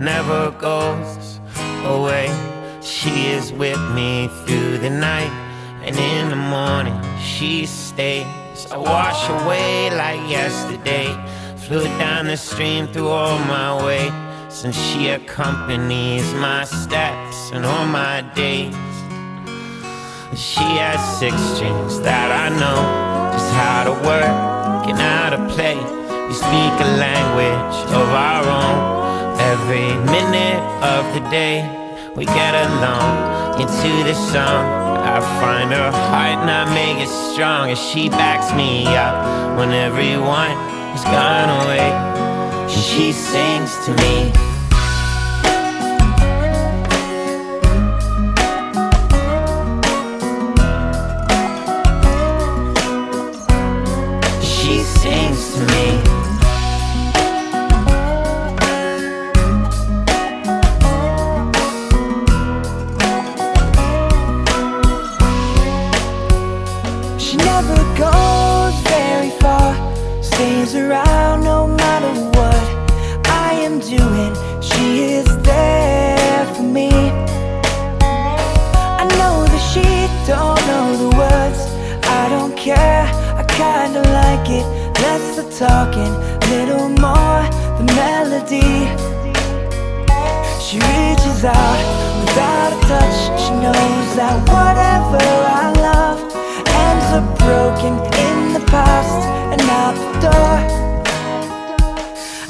never goes away. She is with me through the night, and in the morning she stays. I wash away like yesterday, flew down the stream through all my way. Since she accompanies my steps and all my days. She has six strings that I know just how to work and how to play. We speak a language of our own every minute of the day. We get along into the song. I find her heart and I make it strong as she backs me up when everyone has gone away. She sings to me. She sings to me. Stays around no matter what I am doing. She is there for me. I know that she don't know the words. I don't care, I kinda like it. Less the talking, little more the melody. She reaches out without a touch. She knows that whatever I love ends up broken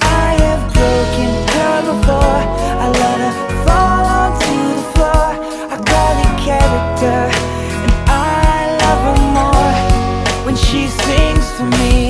I have broken her before. I let her fall onto the floor. I character, and I love her more when she sings to me.